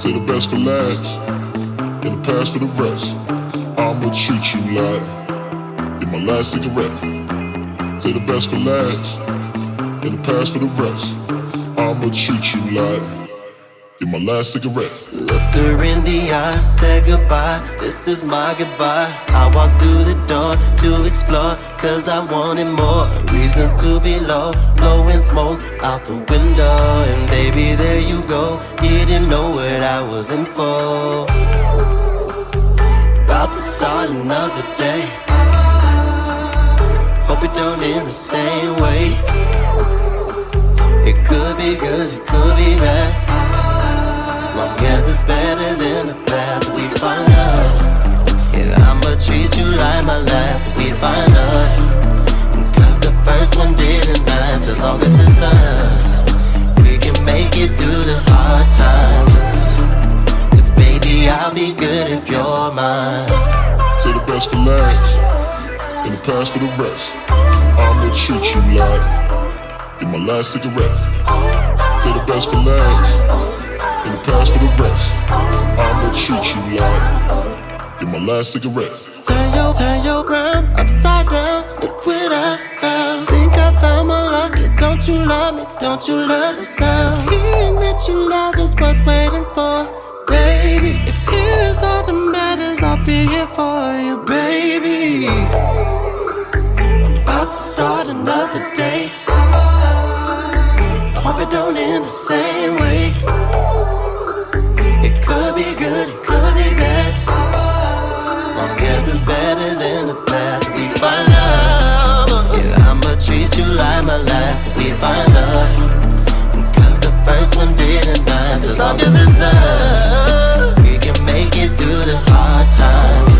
Say the best for last, and the past for the rest. I'ma treat you like you're my last cigarette. Say the best for last, and the past for the rest. I'ma treat you like you're my last cigarette. Looked her in the eye, said goodbye. This is my goodbye. I walked through the door to explore, cause I wanted more reasons to be low. Blowing smoke out the window, and baby, there you go. Didn't know what I was in for. About to start another day. Hope it don't end the same way. It could be good, it could be bad. As it's better than the past, we find love. And I'ma treat you like my last, we find love. Cause the first one didn't last, as long as it's us. We can make it through the hard times. Cause baby, I'll be good if you're mine. Say the best for last, and the past for the rest. I'ma treat you like you're my last cigarette. Say the best for last, and past for the rest. I'ma treat you like you're my last cigarette. Turn your, turn your round upside down. Look what I found. Think I found my lucky. Don't you love me? Don't you love the sound? Hearing that you love is worth waiting for, baby. If here is all that matters, I'll be here for you, baby. I'm about to start another day. Find love. Cause the first one didn't last, as long as it's us. We can make it through the hard times.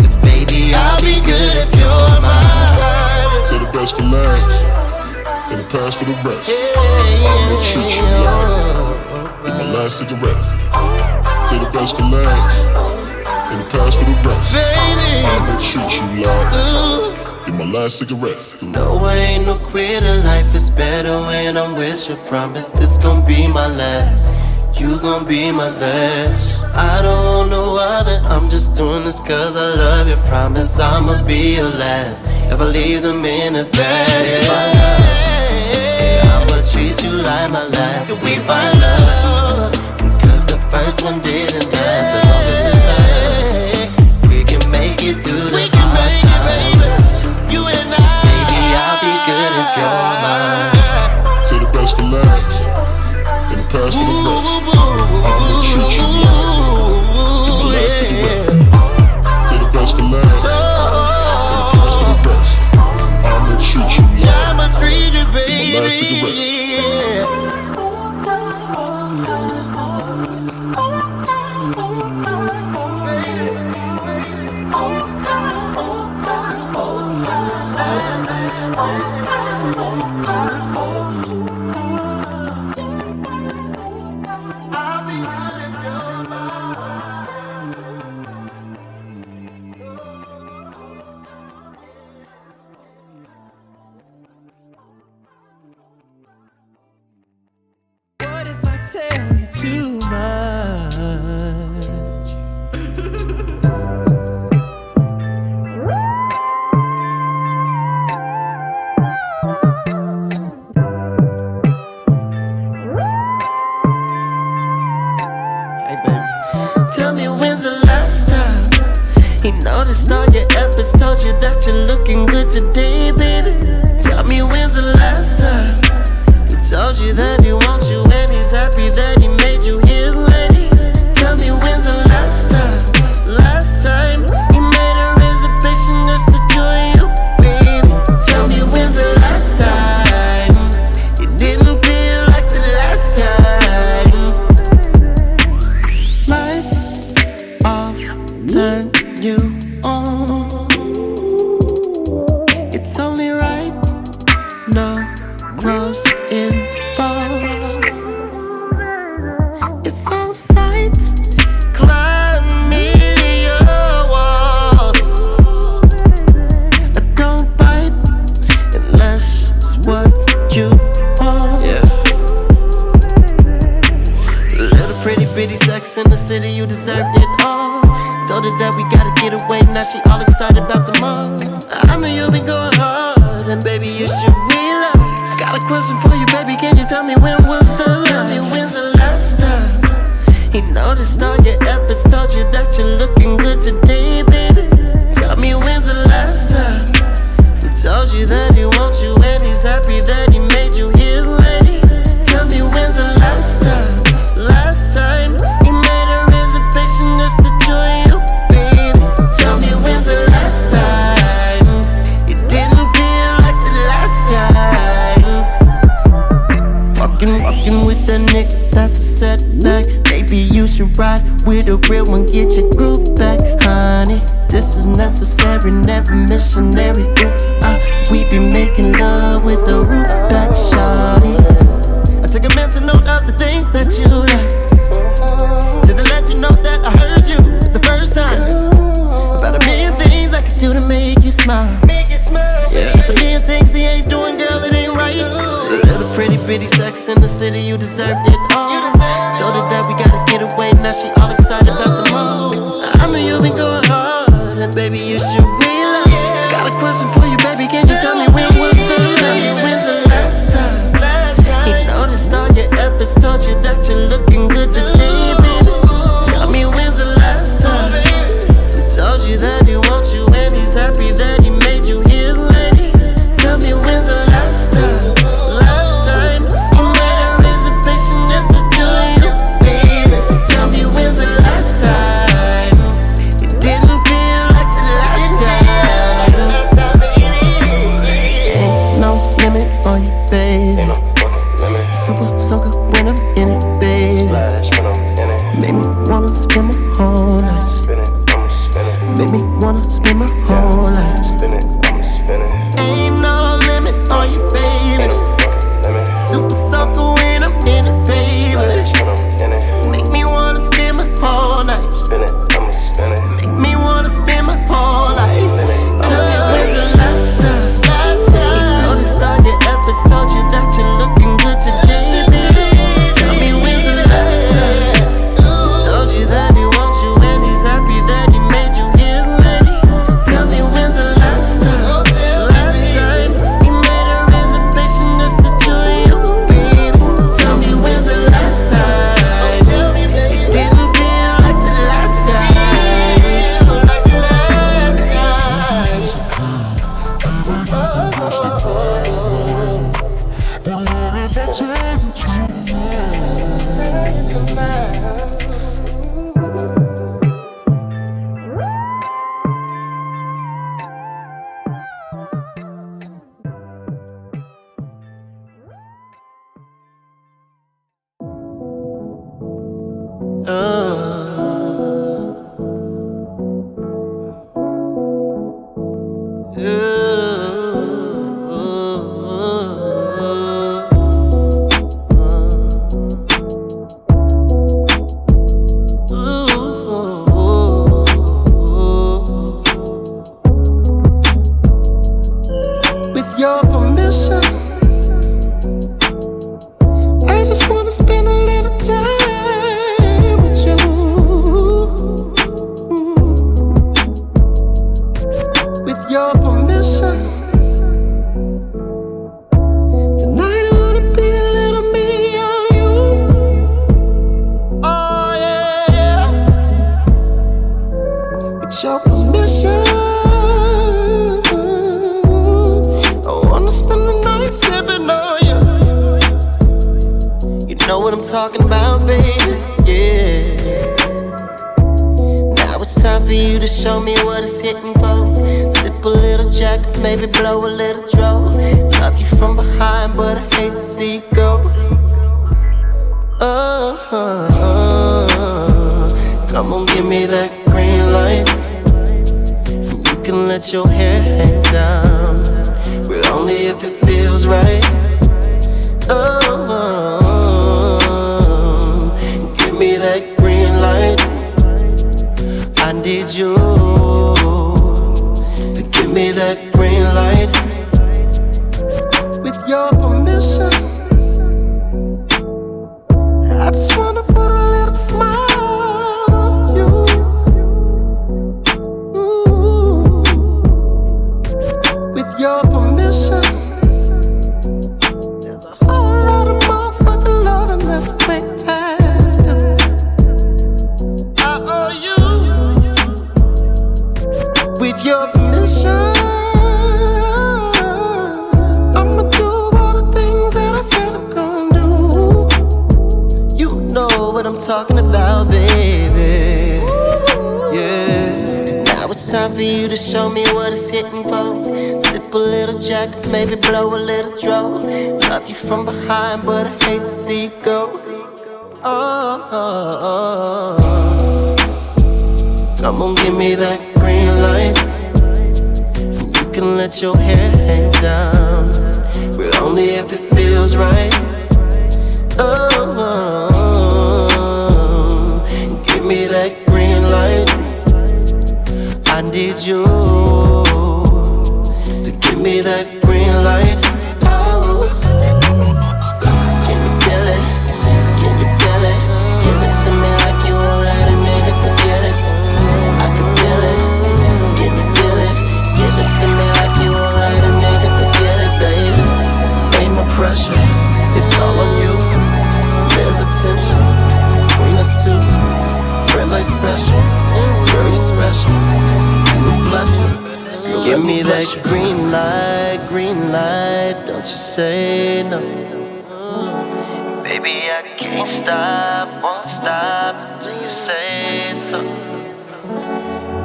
Cause baby, I'll be good if you're mine. Say the best for last, and the past for the rest. I'ma treat you like you're my last cigarette. Say the best for last, and the past for the rest. I'ma treat you like my last cigarette. No, I ain't no quitter. Life is better when I'm with you. Promise this gon' be my last. You gon' be my last. I don't want no other. I'm just doing this cause I love you. Promise I'ma be your last. If I leave them in the bad, yeah. I'ma treat you like my last. If we find love. Cause the first one didn't it all. Told her that we gotta get away, now she all excited about tomorrow. I know you've been going hard, and baby, you should relax. I got a question for you, baby, can you tell me when was the last? Tell me when's the last time? He noticed all your efforts, told you that you're looking good today, baby. Tell me when's the last time? He told you that he wants you and he's happy that he made you his lady. Tell me when's the last time? That's a setback. Maybe you should ride with a real one, get your groove back, honey. This is necessary, never missionary. Ooh, ah, we be making love with the roof back, shawty. I take a mental note of the things that you like. Just to let you know that I heard you the first time. About a million things I could do to make you smile. Yeah, it's a million things he ain't doing, girl, it ain't right. Little pretty bitty sex in the city, you deserve it all. Told her that we gotta get away, now she all excited about tomorrow. I know you've been going hard, and baby, you should realize. Got a question for you,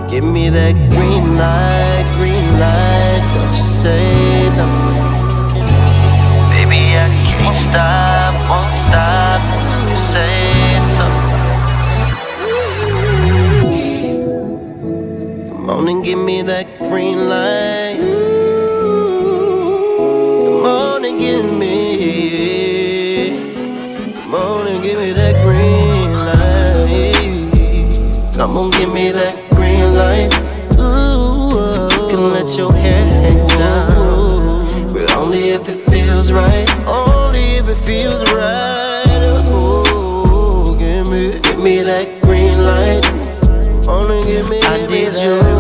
Give me that green light, green light. Don't you say no. Baby, I can't stop, won't stop until you say so. Come on and give me that green light. Let your hair hang down, but only if it feels right. Only if it feels right. Ooh, give me, give me that green light. Only give me, I need you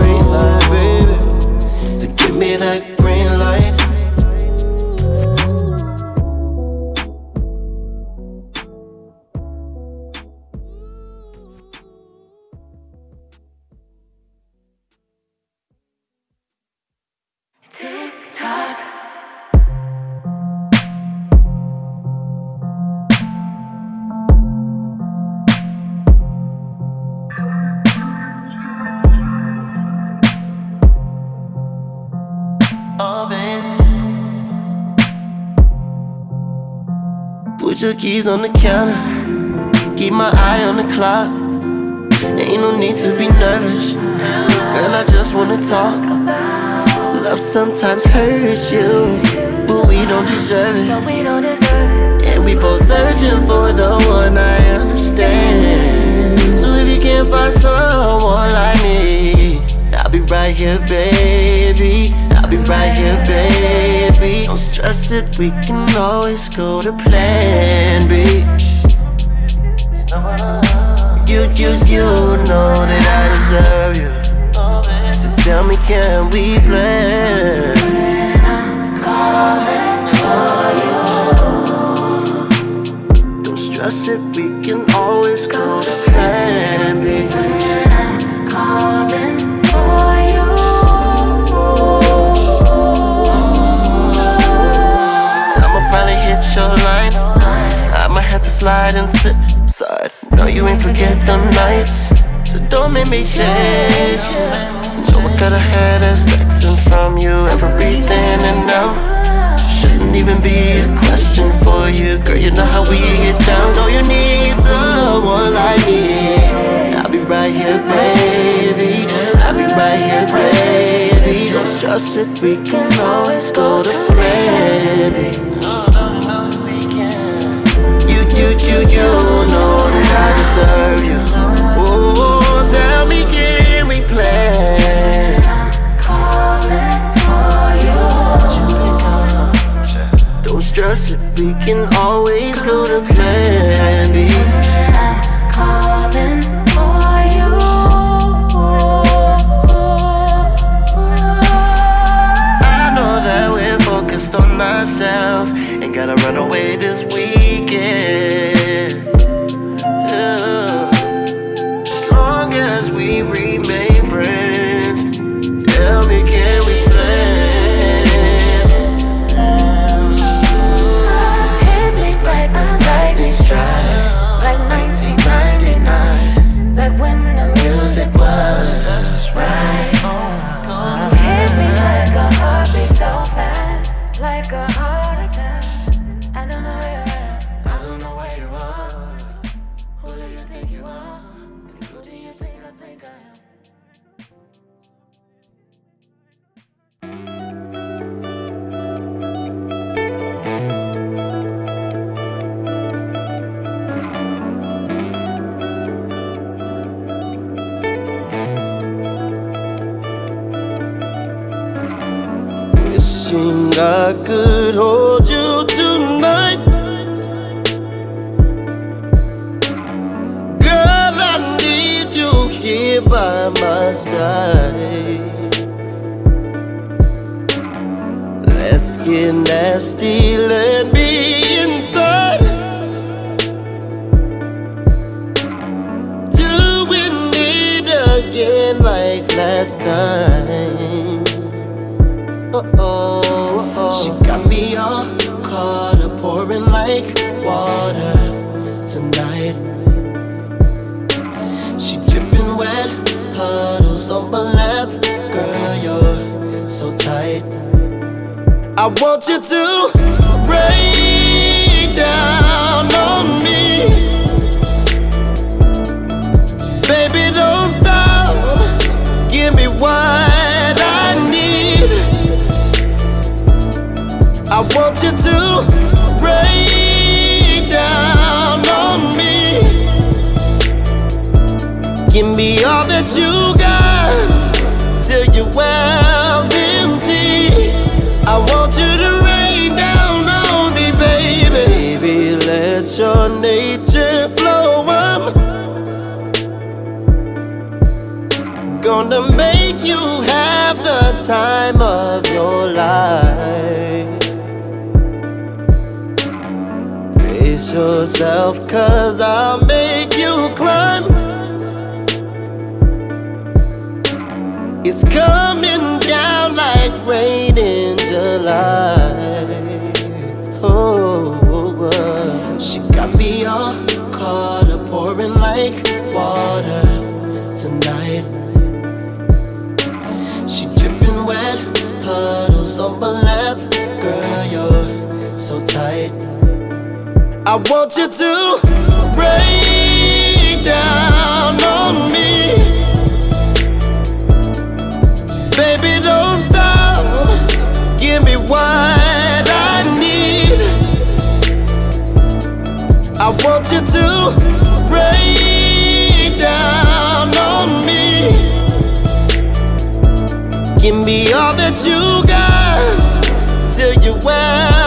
Put your keys on the counter. Keep my eye on the clock. Ain't no need to be nervous. Girl, I just wanna talk. Love sometimes hurts you, but we don't deserve it. But we don't deserve it. And we both searching for the one I understand. So if you can't find someone like me, I'll be right here, baby. I'll be right here, baby. Don't stress it, we can always go to plan B. You, you, you know that I deserve you. So tell me, can we plan? Don't stress it, we can always go to plan B. hit your line. I'ma have to slide and sit side. No, you ain't forget them nights. So don't make me you. Know I gotta have that sexing from you, everything and now. Shouldn't even be a question for you, girl. You know how we get down. Know you need someone like me. I'll be right here, baby. I'll be right here, baby. Don't stress it, we can always go to plan B. You, you, you, know that I deserve you. Oh, tell me, can we. Don't stress it, we can always go to plan B. ourselves. Ain't gotta run away this weekend. Tight. I want you to rain down on me. Baby, don't stop. Give me what I need. I want you to rain down on me. Give me all that you got till your well's your nature flow. I'm gonna make you have the time of your life. Brace yourself, cause I'll make you climb. It's coming down like rain in July. Oh, uh, she got me all caught up, pouring like water tonight. She dripping wet, puddles on my lap. Girl, you're so tight. I want you to rain down on me. Baby, don't stop. Give me what I want you to rain down on me. Give me all that you got till your well's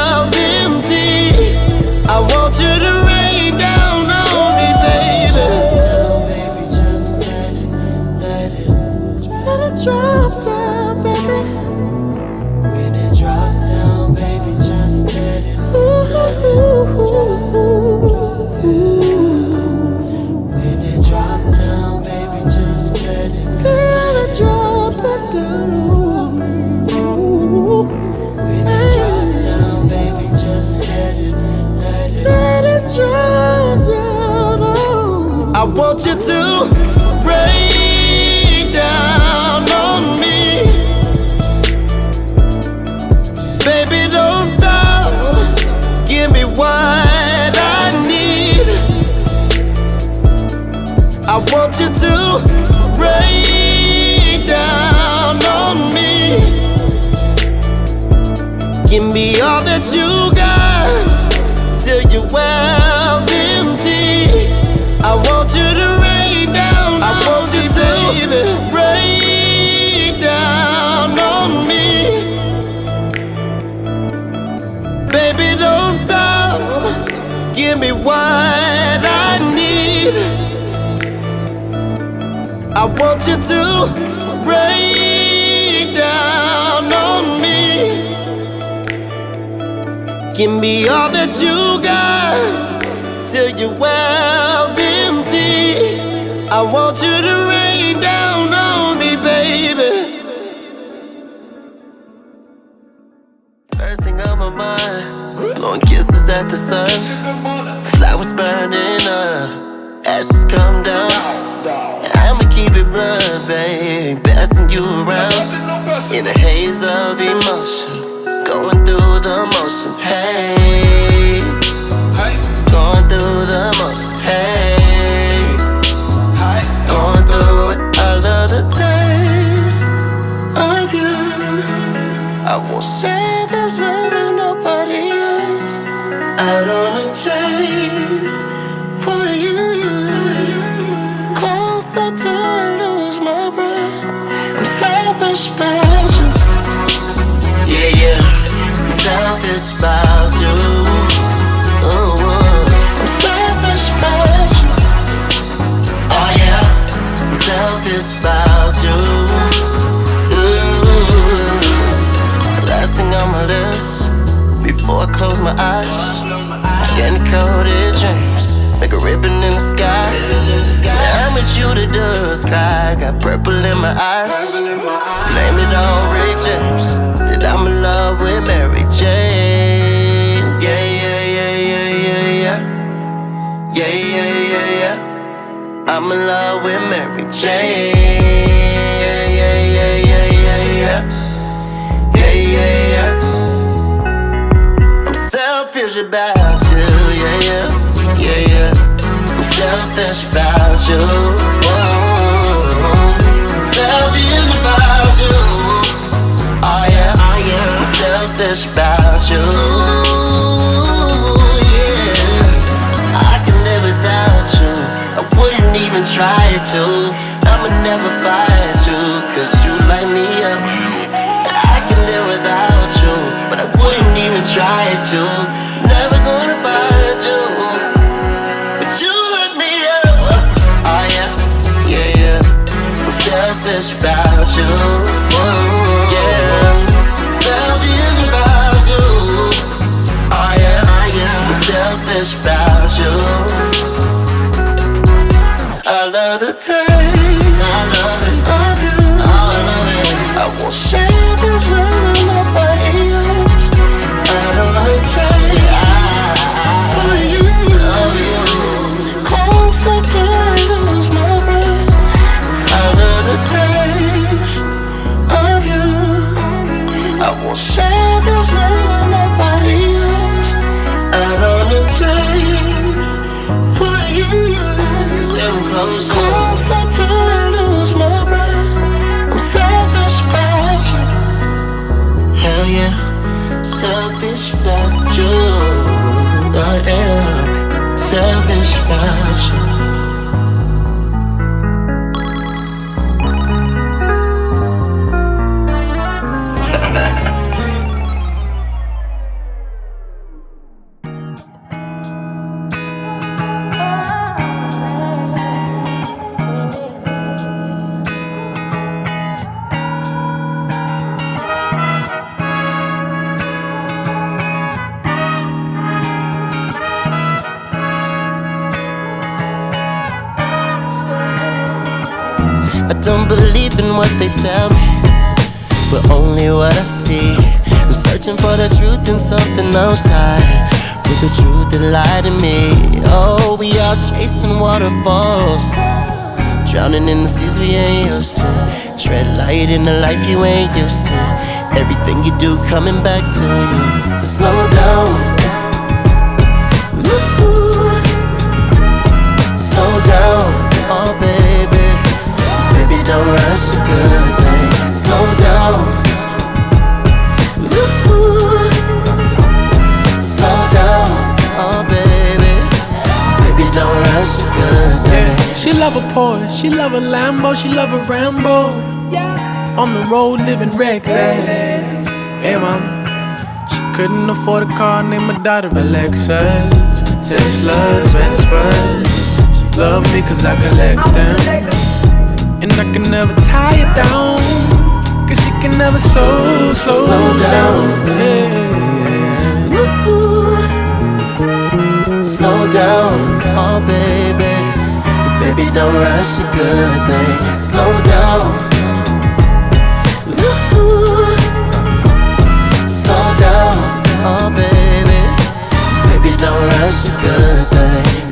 you to rain down on me. Baby, don't stop. Give me what I need. I want you to rain down on me. Give me all that you got want you to rain down on me. Give me all that you got till your well's empty. I want you to rain down on me, baby. First thing on my mind, blowing kisses at the sun. Flowers burning up, ashes come down. Keep it blunt, babe. Passing you around in a haze of emotion, going through the motions. Hey, going through the motions. Hey, going through it. I love the taste of you. I won't say there's nothing nobody else. I don't Oh, oh. selfish about you. Oh yeah, I'm you. Ooh. Last thing on my list before I close my eyes, candy coated dreams. make a ribbon in the sky. Now I'm with you, the does cry. Got purple in my eyes. Blame it on Rick James. That I'm in love with Mary. Yeah, yeah, yeah, yeah. I'm in love with Mary Jane. Yeah, yeah, yeah, yeah, yeah, yeah. Yeah, yeah, yeah. I'm selfish about you. Yeah, yeah, yeah, yeah. I'm selfish about you. Whoa. Selfish about you. Oh yeah, oh yeah. I'm selfish about you. Wouldn't even try to. I'ma never fight you, cause you light me up. I can live without you, but I wouldn't even try to. It. Chasing waterfalls, drowning in the seas we ain't used to. Tread light in the life you ain't used to. Everything you do coming back to you. So slow down. Ooh. Slow down, oh baby. Baby, don't rush a good thing. A good thing. She love a Porsche, she love a Lambo, she love a Rambo. On the road living reckless. Hey mama, she couldn't afford a car, named my daughter a Lexus. Tesla's best friend. She love me cause I collect them. And I can never tie it down. Cause she can never slow, slow, Slow down. Yeah. Slow down, oh baby. So baby, don't rush a good thing. Slow down. Slow down, oh baby. Baby, don't rush a good thing.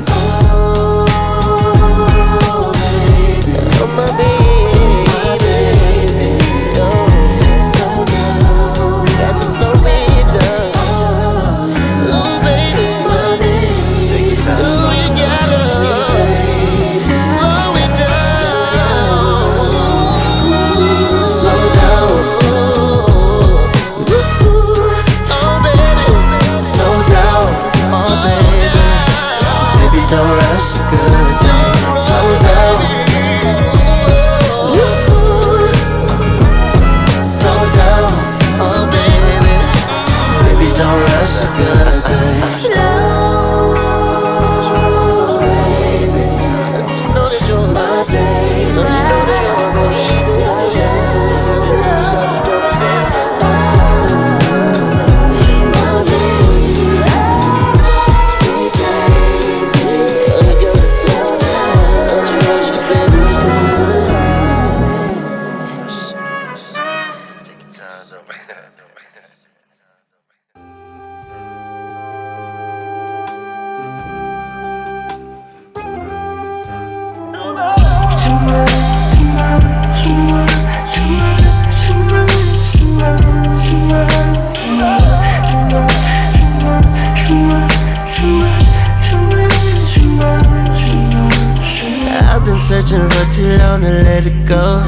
Searching for too long to let it go.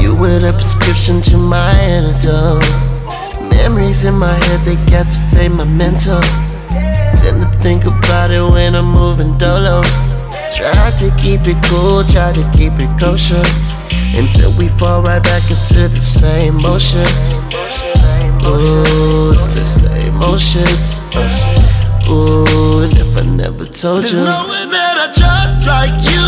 You were the prescription to my antidote. Memories in my head, they got to fade my mental. Tend to think about it when I'm moving dolo. Try to keep it cool, try to keep it kosher. Until we fall right back into the same motion. Ooh, it's the same motion. Uh, ooh, and if I never told you. There's no one that I trust like you.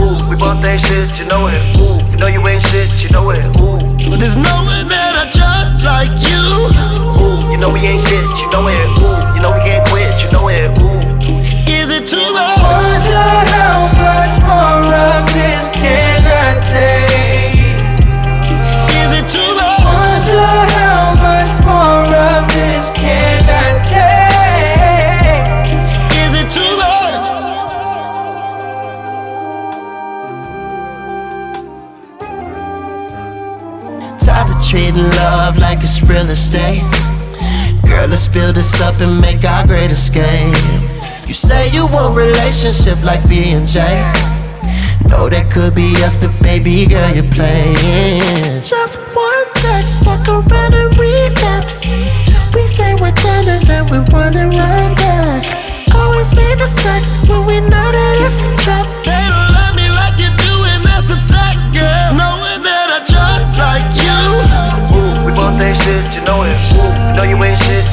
Ooh, we both ain't shit, you know it. Ooh, you know you ain't shit, you know it. Ooh, But there's no one that I trust like you. ooh, you know we ain't shit, you know it. Ooh, you know we can't quit, you know it. Ooh, Is it too much? Wonder how much more of this can Tired love like it's real estate. Girl, let's build this up and make our great escape. You say you want relationship like B and J. Know that could be us, but baby girl, you're playing. Just one text, fuck around and relapse. We say we're done and then we running right back. Always need the sex when we know that it's a trap. They don't love me like you do, and that's a fact, girl. Knowing that I trust like we shit, you know it. You know you ain't shit,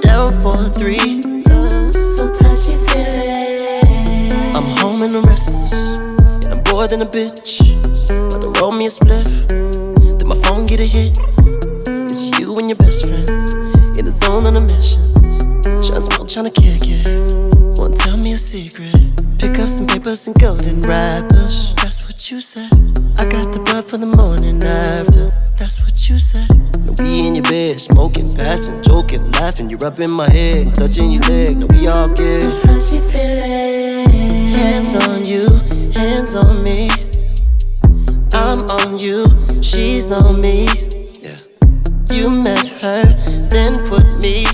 down for three. So touchy feeling. I'm home and I'm restless, and I'm bored than a bitch. About to roll me a spliff, then my phone get a hit. It's you and your best friends in the zone on a mission. Tryna smoke, tryna kick it. Won't tell me a secret. Pick up some papers and golden wrappers. You said. I got the bud for the morning after. That's what you said. Now we in your bed, smoking, passing, joking, laughing. You're up in my head, touching your leg. Now we all good. So touchy feeling. Hands on you, hands on me. I'm on you, she's on me. Yeah. You met her, then put me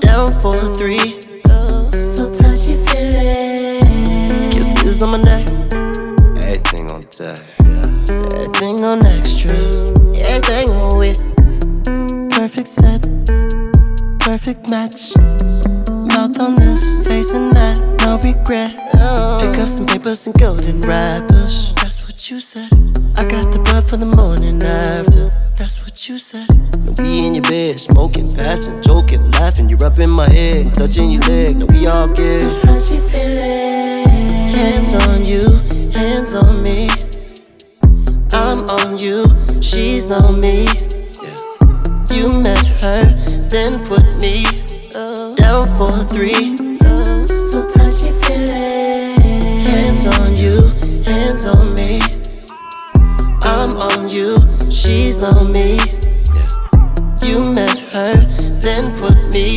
down for three. So touchy feeling. kisses on my neck, perfect match. Mouth on this, facing that, no regret. Pick up some papers and golden wrappers. That's what you said. I got the bud for the morning after. That's what you said. Now we in your bed, smoking, passing, joking, laughing. You're up in my head, I'm touching your leg. No, we all good. touchy feeling. Hands on you, hands on me. I'm on you, she's on me you met her, then put me down for three. So touchy feelings. Hands on you, hands on me. I'm on you, she's on me. You met her, then put me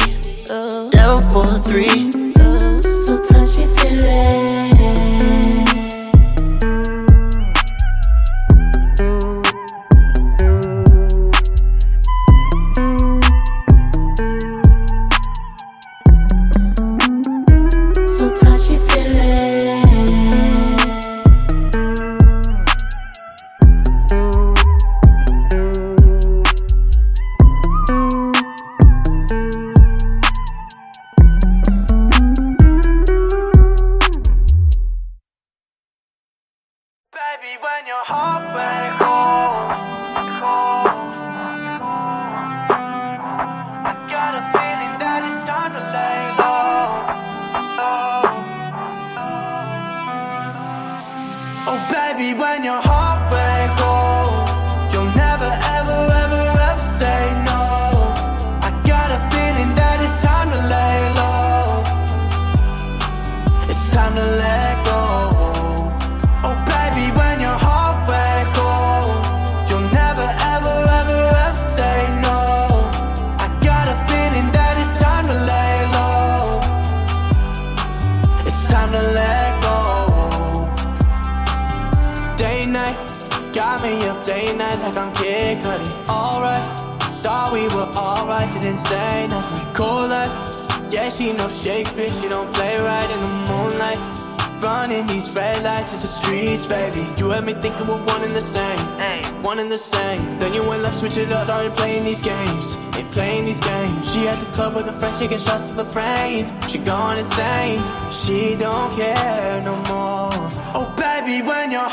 You had me thinking we're one and the same. Hey. One and the same. Then you went left, switch it up. Started playing these games. Ain't playing these games. She at the club with her friends, she can shots to the brain. She gone insane. She don't care no more. Oh, baby, when you're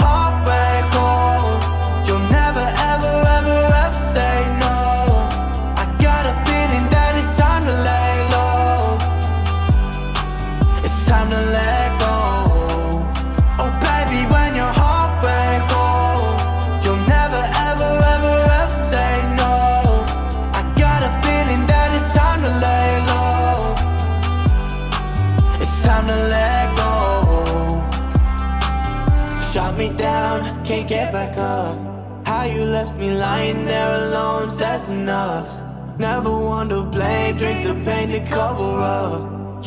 lying there alone says enough. Never want to blame, drink the pain to cover up.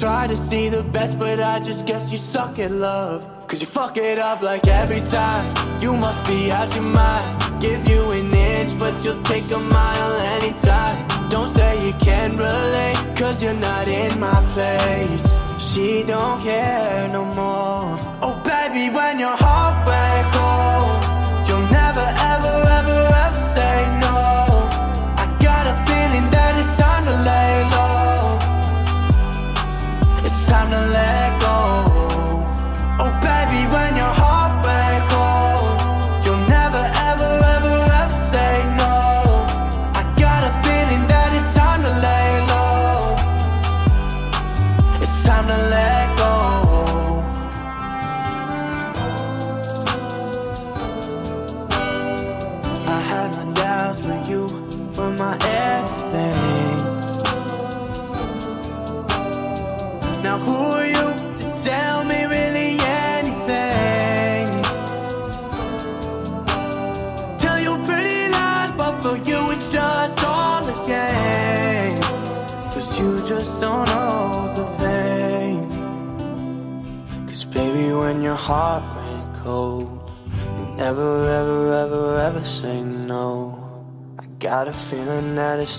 Try to see the best, but I just guess you suck at love. Cause you fuck it up like every time. You must be out your mind. Give you an inch, but you'll take a mile anytime. Don't say you can relate, cause you're not in my place. She don't care no more. Oh, baby, when your heart breaks, oh.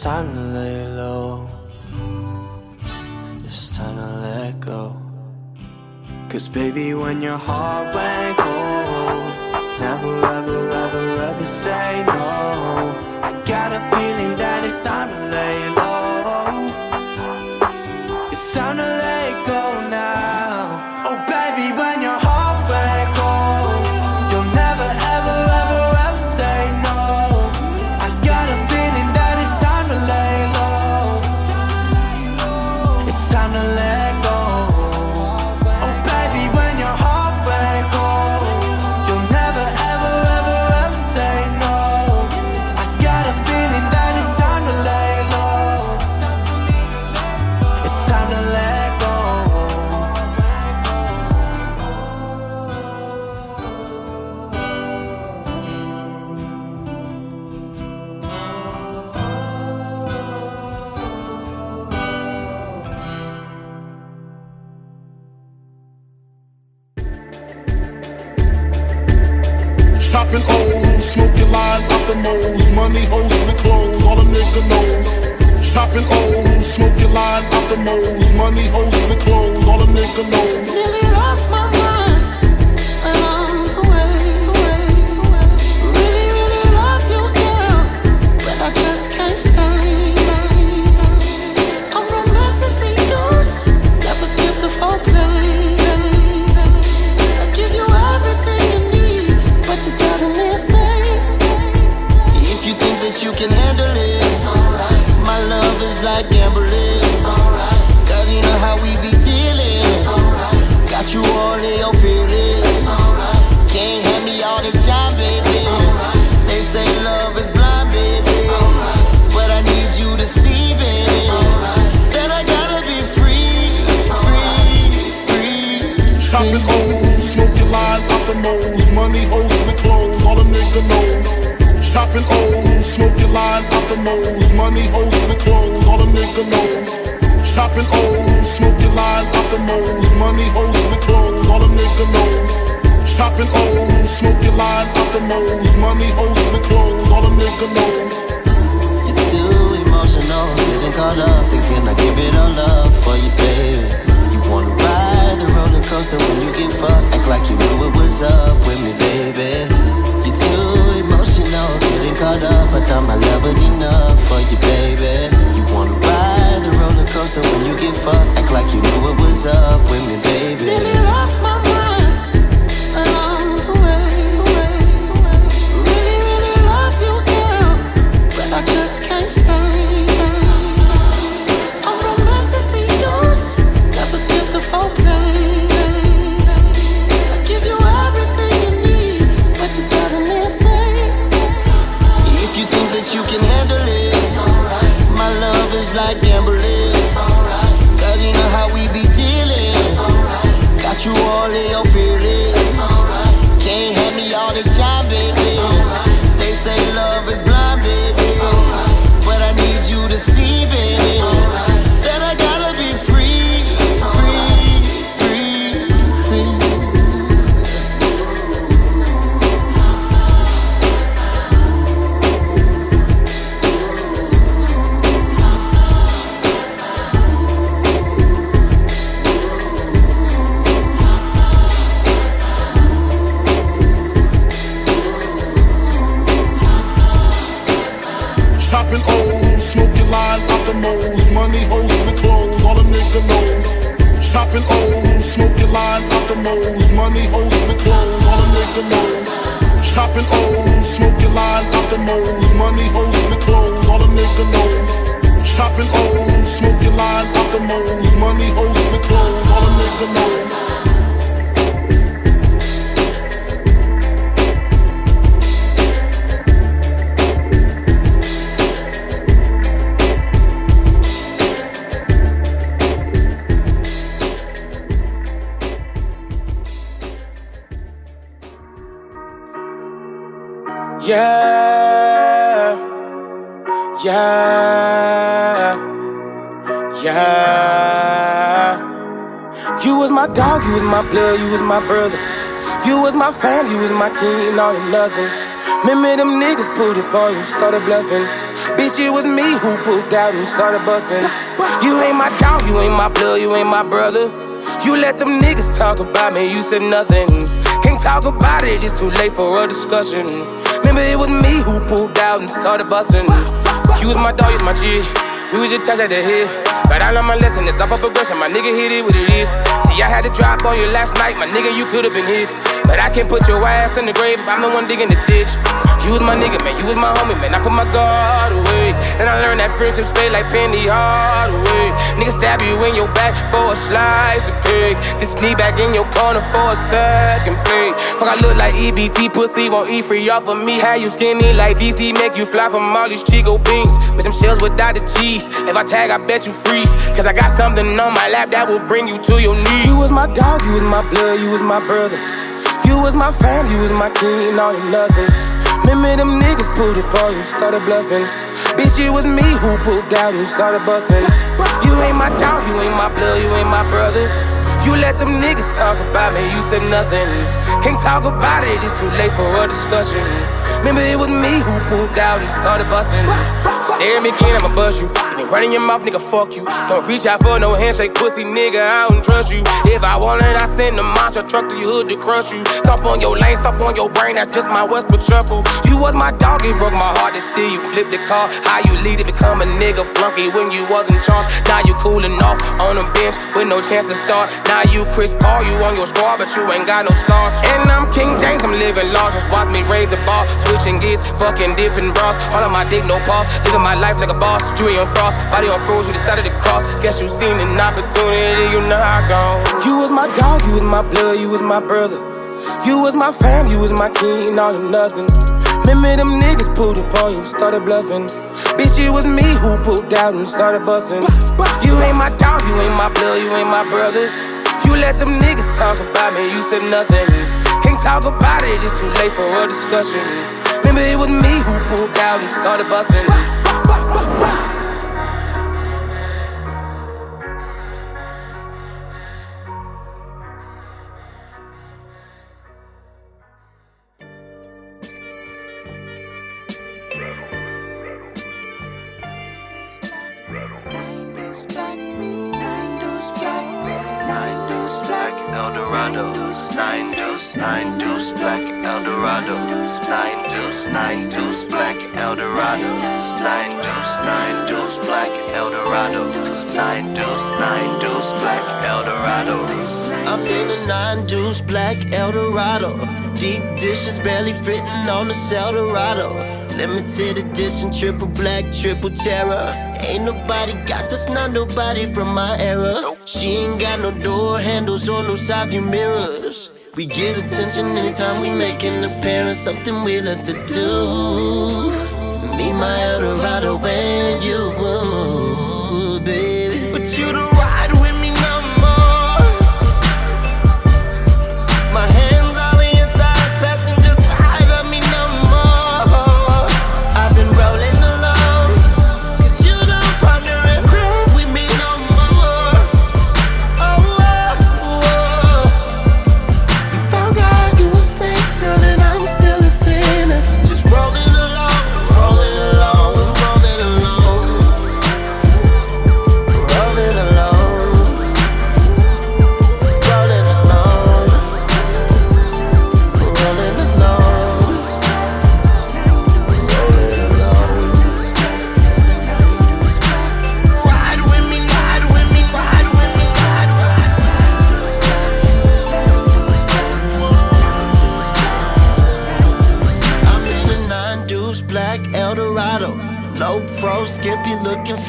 It's time to lay low. It's time to let go. Cause baby, when your heart went Chopping O's, smoking line out the nose. Money, hoes, and clothes, all a nigga knows. Chopping O's, smoking line out the nose. Money, hoes, and clothes, all a nigga knows. Nearly lost my Chopping O's, smoking line out the nose. Money, hoes, and clothes, all a nigga knows. Chopping O's, smoking line out the nose. Money, hoes, and clothes, all a nigga knows. Chopping O's, smoking line out the nose. Money, hoes, and clothes, all a nigga knows. You're too emotional, getting caught up, thinking I give it all up for you, baby. You wanna ride the roller coaster when you get fucked, act like you knew what was up with me, baby. Emotional, getting caught up, I thought my love was enough for you, baby. You wanna ride the roller coaster when you get fucked, act like you knew what was up with me, baby. Nearly lost my Yeah, yeah, yeah. You was my dog, you was my blood, you was my brother. You was my fam, you was my king, all or nothing. Remember them niggas pulled up on you, started bluffing. Bitch, it was me who pulled out and started busting. You ain't my dog, you ain't my blood, you ain't my brother. You let them niggas talk about me, you said nothing. Can't talk about it, it's too late for a discussion. It was me who pulled out and started busting. You was my dog, you was my G. We was just touched at the hip. But I learned my lesson, it's up a progression. My nigga hit it what it is. See, I had to drop on you last night, my nigga, you could've been hit. But I can't put your ass in the grave if I'm the one digging the ditch. You was my nigga, man, you was my homie, man. I put my guard away. Then I learned that friendships fade like Penny Hardaway. Nigga stab you in your back for a slice of cake. This knee back in your corner for a second plate. Fuck, I look like EBT pussy, won't eat free off of me. How you skinny like DC, make you fly from all these Chico beans. But them shells without the cheese. If I tag, I bet you freeze. Cause I got something on my lap that will bring you to your knees. You was my dog, you was my blood, you was my brother. You was my fam, you was my king, all or nothing. Remember them niggas pulled up on you, started bluffing. Bitch, it was me who pulled out and started busting. You ain't my dog, you ain't my blood, you ain't my brother. You let them niggas talk about me, you said nothing. Can't talk about it, it's too late for a discussion. Remember it was me who pulled out and started busting. Stare at me again, I'ma bust you. Running your mouth, nigga, fuck you. Don't reach out for no handshake, pussy nigga, I don't trust you. If I want it, I send a monster truck to your hood to crush you. Stop on your lane, stop on your brain, that's just my Westbrook shuffle. You was my dog, it broke my heart to see you flip the car. How you lead it, become a nigga flunky when you wasn't charged. Now you cooling off on a bench with no chance to start. Now you Chris Paul, you on your squad, but you ain't got no stars. And I'm King James, I'm living large, just watch me raise the bar. Switching gears, fucking different bras. All of my dick, no pause. Living my life like a boss. On frost, body on froze, you decided to cross. Guess you seen an opportunity, you know how I go. You was my dog, you was my blood, you was my brother. You was my fam, you was my king, all or nothing. Remember them niggas pulled up on you, started bluffing. Bitch, it was me who pulled out and started busting. You ain't my dog, you ain't my blood, you ain't my brother. You let them niggas talk about me, you said nothing. Can't talk about it, it's too late for a discussion. Remember it was me who pulled out and started busting. Eldorado, nine deuce, nine deuce, black Eldorado, nine deuce, nine deuce, black Eldorado, nine deuce, nine deuce, black Eldorado, nine deuce, nine deuce, black Eldorado. I'm in a nine deuce black Eldorado. Deep dishes barely fitting on this Eldorado. Limited edition, triple black, triple terror. Ain't nobody got this, not nobody from my era. She ain't got no door handles or no side view mirrors. We get attention anytime we make an appearance, something we love to do. Me, my Eldorado, and you, baby. But you don't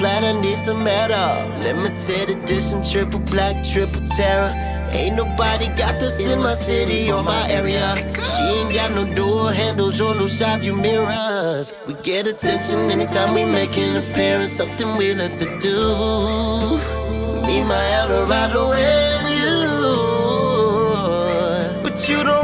flat, I need some metal. Limited edition, triple black, triple terror. Ain't nobody got this in my city or my area. She ain't got no door handles or no side view mirrors. We get attention anytime we make an appearance, something we like to do. Me, my Eldorado, and you. But you don't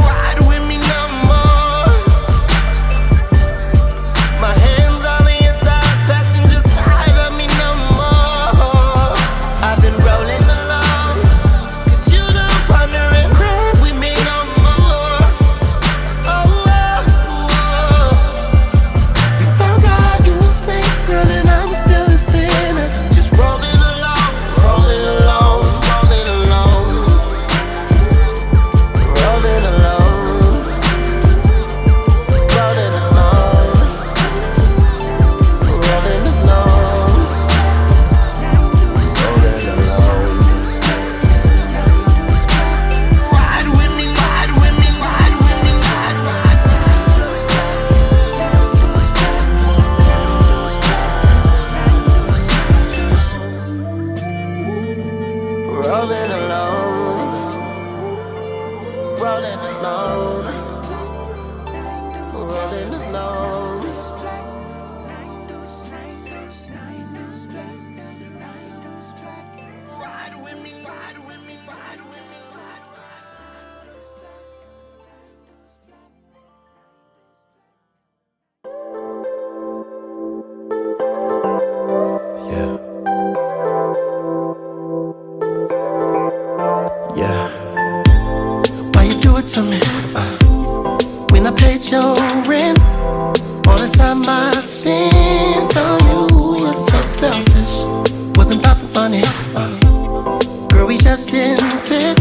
mean I paid your rent. All the time I spent on you, you're so selfish. Wasn't about the money. Uh, girl, we just didn't fit.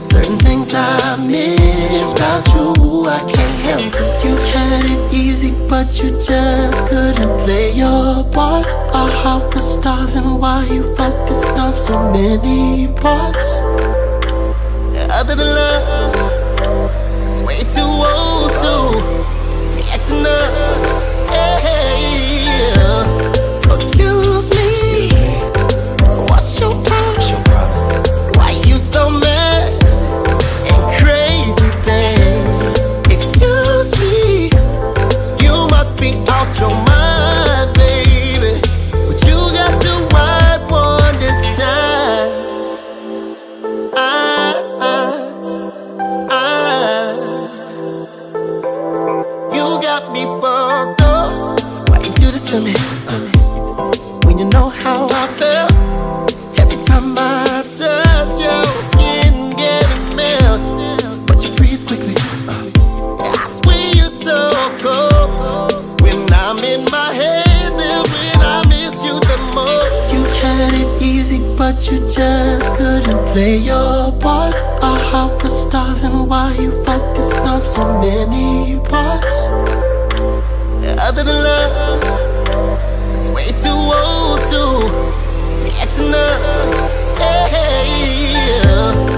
Certain things I miss about you, I can't help it. You had it easy, but you just couldn't play your part. Our heart was starving while you focused on so many parts. Other than love way too old to be acting up. Hey, yeah. So excuse me. but you just couldn't play your part. Our heart was starving while you focused on so many parts. Other than love, it's way too old to be acting up. Hey, yeah.